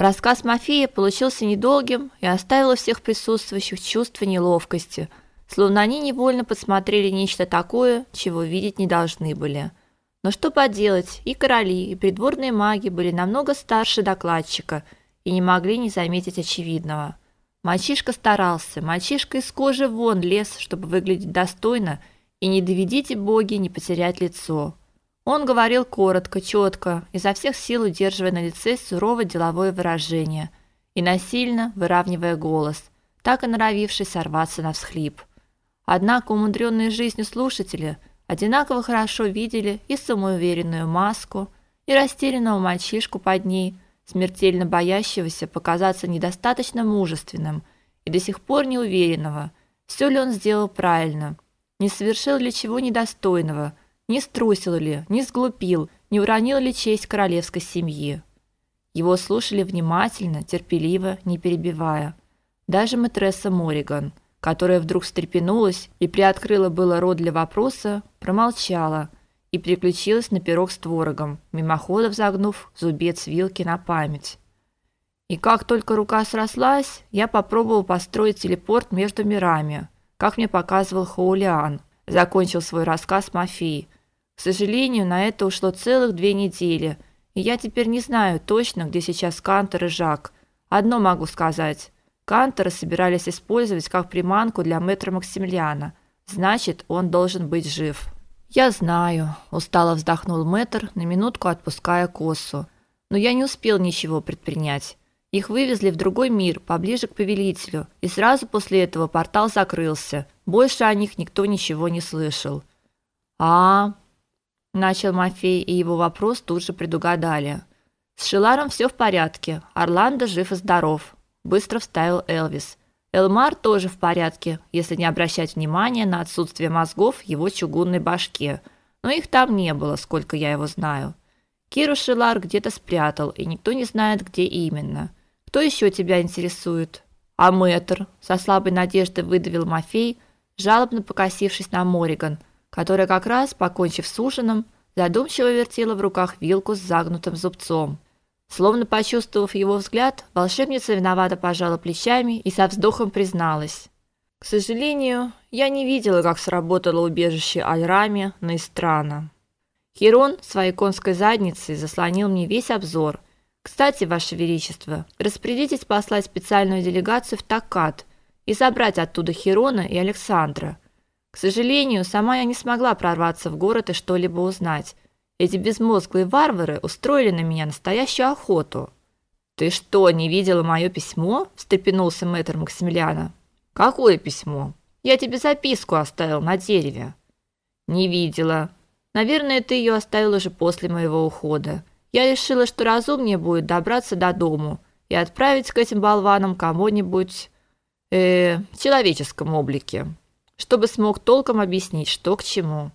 Рассказ Мафии получился недолгим и оставил у всех присутствующих чувство неловкости, словно они невольно подсмотрели нечто такое, чего видеть не должны были. Но что поделать, и короли, и придворные маги были намного старше докладчика и не могли не заметить очевидного. Мальчишка старался, мальчишка из кожи вон лез, чтобы выглядеть достойно, и не доведите боги не потерять лицо. Он говорил коротко, четко, изо всех сил удерживая на лице сурово деловое выражение и насильно выравнивая голос, так и норовивший сорваться на всхлип. Однако умудренные жизнью слушатели одинаково хорошо видели и самоуверенную маску, и растерянного мальчишку под ней, смертельно боящегося показаться недостаточно мужественным и до сих пор неуверенного, все ли он сделал правильно, не совершил ли чего недостойного, не струсил ли, не сглупил, не уронил ли честь королевской семьи. Его слушали внимательно, терпеливо, не перебивая. Даже матресса Мориган, которая вдруг встрепенулась и приоткрыла было рот для вопроса, промолчала и переключилась на пирог с творогом, мимоходом загнув зубец вилки на память. И как только рука срослась, я попробовал построить телепорт между мирами, как мне показывал Хаулиан. Закончил свой рассказ Мафии. К сожалению, на это ушло целых две недели, и я теперь не знаю точно, где сейчас Кантер и Жак. Одно могу сказать. Кантера собирались использовать как приманку для мэтра Максимилиана. Значит, он должен быть жив. Я знаю, устало вздохнул мэтр, на минутку отпуская косу. Но я не успел ничего предпринять. Их вывезли в другой мир, поближе к повелителю, и сразу после этого портал закрылся. Больше о них никто ничего не слышал. А, начал Мафей, и его вопрос тут же предугадали. С Шиларом все в порядке. Орландо жив и здоров, быстро вставил Элвис. Элмар тоже в порядке, если не обращать внимания на отсутствие мозгов в его чугунной башке. Но их там не было, сколько я его знаю. Киру Шилар где-то спрятал, и никто не знает, где именно. Кто еще тебя интересует? А? Со слабой надеждой выдавил Мафей, жалобно покосившись на Мориган – которая как раз, покончив с ужином, задумчиво вертела в руках вилку с загнутым зубцом. Словно почувствовав его взгляд, волшебница виновато пожала плечами и со вздохом призналась: "К сожалению, я не видела, как сработало убежище Альрами на Истрана. Хирон своей конской задницей заслонил мне весь обзор. Кстати, ваше величество, распорядитесь послать специальную делегацию в Такат и забрать оттуда Хирона и Александра. К сожалению, сама я не смогла прорваться в город и что-либо узнать. Эти безмозглые варвары устроили на меня настоящую охоту. Ты что, не видела мое письмо? встрепенулся мэтр Максимилиана. Какое письмо? Я тебе записку оставил на дереве. Не видела. Наверное, ты ее оставил уже после моего ухода. Я решила, что разумнее будет добраться до дому и отправить к этим болванам кого-нибудь э, в человеческом облике чтобы смог толком объяснить, что к чему.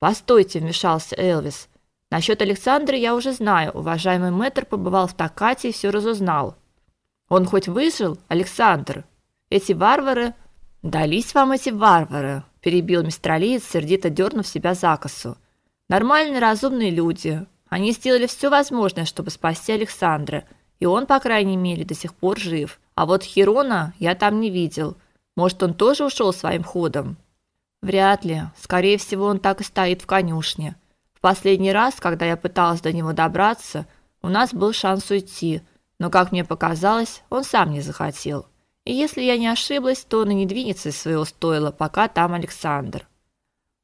"Постойте", вмешался Элвис. "Насчет Александра я уже знаю. Уважаемый мэтр побывал в Такате и все разузнал. Он хоть выжил, Александр? Эти варвары дались вам эти варвары", перебил мистралиец, сердито дернув себя за косу. "Нормальные, разумные люди. Они сделали все возможное, чтобы спасти Александра, и он, по крайней мере, до сих пор жив. А вот Хирона я там не видел. Может, он тоже ушел своим ходом? Вряд ли. Скорее всего, он так и стоит в конюшне. В последний раз, когда я пыталась до него добраться, у нас был шанс уйти, но, как мне показалось, он сам не захотел. И если я не ошиблась, то он и не двинется из своего стойла, пока там Александр.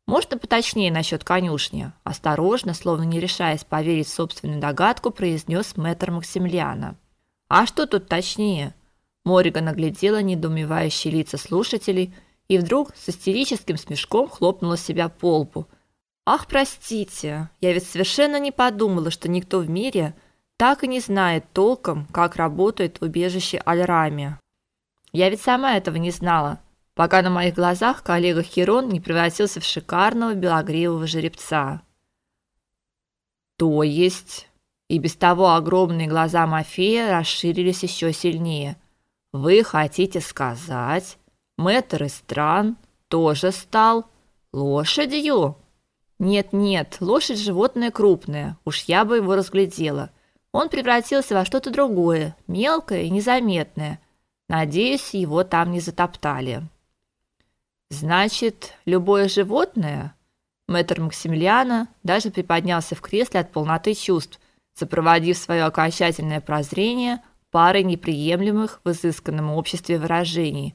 Можно поточнее насчет конюшни? Осторожно, словно не решаясь поверить в собственную догадку, произнес мэтр Максимилиана. А что тут точнее? Мориган оглядела недоумевающие лица слушателей и вдруг с истерическим смешком хлопнула себя по лбу. Ах, простите, я ведь совершенно не подумала, что никто в мире так и не знает толком, как работает убежище Альрами. Я ведь сама этого не знала, пока на моих глазах коллега Хирон не превратился в шикарного белогривого жеребца. То есть, и без того огромные глаза Мафея расширились еще сильнее – вы хотите сказать, мэтр из стран тоже стал лошадью? Нет, нет, лошадь животное крупное. Уж я бы его разглядела. он превратился во что-то другое, мелкое и незаметное. Надеюсь, его там не затоптали. Значит, любое животное? Мэтр Максимилиана даже приподнялся в кресле от полноты чувств, сопроводив свое окончательное прозрение парой неприемлемых в изысканном обществе выражений.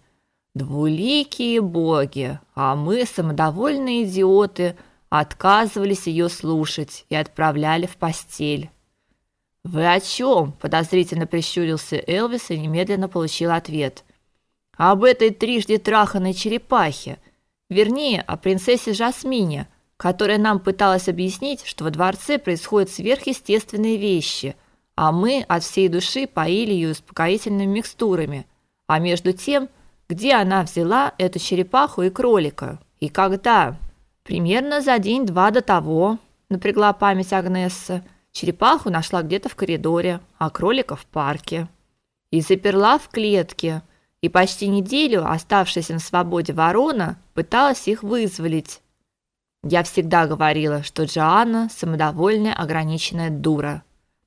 Двуликие боги, а мы, самодовольные идиоты, отказывались ее слушать и отправляли в постель. Вы о чем? подозрительно прищурился Элвис и немедленно получил ответ. Об этой трижды траханной черепахе, вернее, о принцессе Жасмине, которая нам пыталась объяснить, что во дворце происходят сверхъестественные вещи, а мы от всей души поили ее успокоительными микстурами. А между тем, где она взяла эту черепаху и кролика? И когда? Примерно за день-два до того, напрягла память Агнесса. Черепаху нашла где-то в коридоре, а кролика в парке. И заперла в клетке. И почти неделю оставшаяся на свободе ворона пыталась их вызволить. Я всегда говорила, что Джоанна самодовольная, ограниченная дура,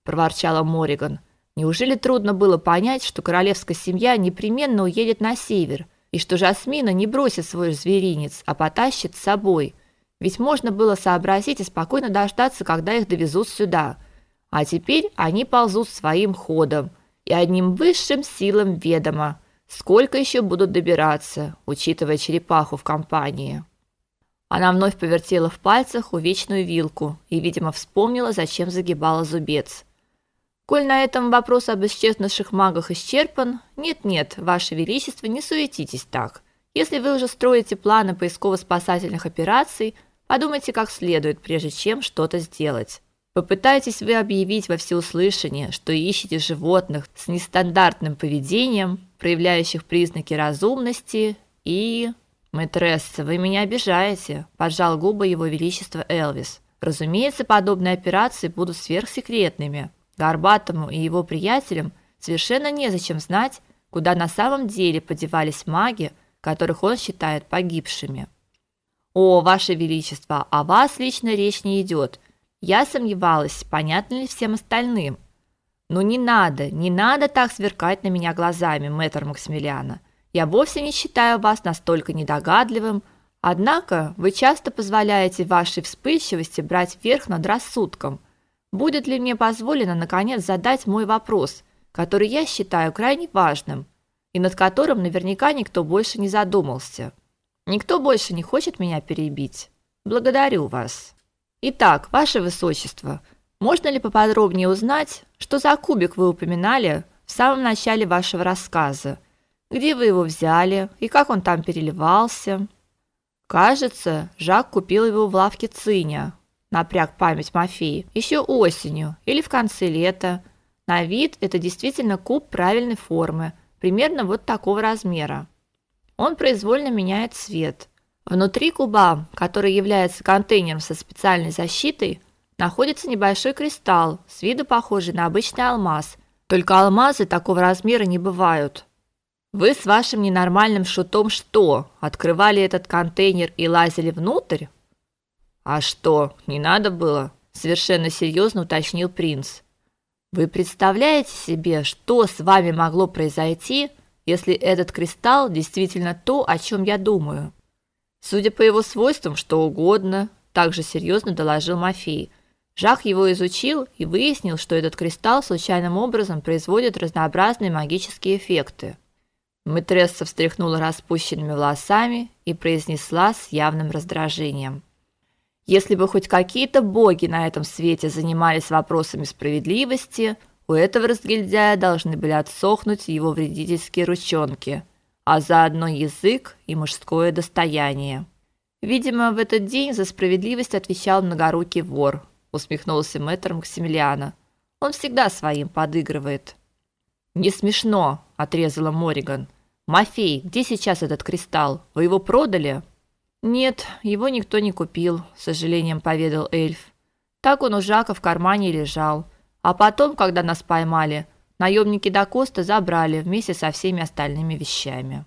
проворчала Мориган. Неужели трудно было понять, что королевская семья непременно уедет на север, и что Жасмина не бросит свой зверинец, а потащит с собой? Ведь можно было сообразить и спокойно дождаться, когда их довезут сюда. А теперь они ползут своим ходом, и одним высшим силам ведомо, сколько еще будут добираться, учитывая черепаху в компании. Она вновь повертела в пальцах увечную вилку и, видимо, вспомнила, зачем загибала зубец. Коль на этом вопрос об исчезнувших магах исчерпан, нет-нет, ваше величество, не суетитесь так. Если вы уже строите планы поисково-спасательных операций, подумайте как следует, прежде чем что-то сделать. Попытайтесь вы объявить во всеуслышание, что ищете животных с нестандартным поведением, проявляющих признаки разумности и Мэтресса, вы меня обижаете, поджал губы его величество Элвис. Разумеется, подобные операции будут сверхсекретными. Горбатому и его приятелям совершенно незачем знать, куда на самом деле подевались маги, которых он считает погибшими. О, ваше величество, о вас лично речь не идет. Я сомневалась, понятно ли всем остальным. Но не надо, не надо так сверкать на меня глазами, мэтр Максимилиана. Я вовсе не считаю вас настолько недогадливым, однако вы часто позволяете вашей вспыльчивости брать верх над рассудком – Будет ли мне позволено наконец задать мой вопрос, который я считаю крайне важным и над которым наверняка никто больше не задумался? Никто больше не хочет меня перебить. Благодарю вас. Итак, ваше высочество, можно ли поподробнее узнать, что за кубик вы упоминали в самом начале вашего рассказа? Где вы его взяли и как он там переливался? Кажется, Жак купил его в лавке Циня, напряг память Мафии, еще осенью или в конце лета. На вид это действительно куб правильной формы, примерно вот такого размера. Он произвольно меняет цвет. Внутри куба, который является контейнером со специальной защитой, находится небольшой кристалл, с виду похожий на обычный алмаз. Только алмазы такого размера не бывают. Вы с вашим ненормальным шутом что, открывали этот контейнер и лазили внутрь? А что, не надо было? совершенно серьезно уточнил принц. Вы представляете себе, что с вами могло произойти, если этот кристалл действительно то, о чем я думаю? Судя по его свойствам, что угодно, также серьезно доложил Мафей. Жак его изучил и выяснил, что этот кристалл случайным образом производит разнообразные магические эффекты. Мэтресса встряхнула распущенными волосами и произнесла с явным раздражением: если бы хоть какие-то боги на этом свете занимались вопросами справедливости, у этого разгильдяя должны были отсохнуть его вредительские ручонки, а заодно язык и мужское достояние. Видимо, в этот день за справедливость отвечал многорукий вор, усмехнулся мэтр Максимилиана. Он всегда своим подыгрывает. Не смешно, отрезала Мориган. Мафей, где сейчас этот кристалл? Вы его продали? Нет, его никто не купил, с сожалением поведал эльф. Так он у Жака в кармане лежал. А потом, когда нас поймали, наемники до Коста забрали вместе со всеми остальными вещами.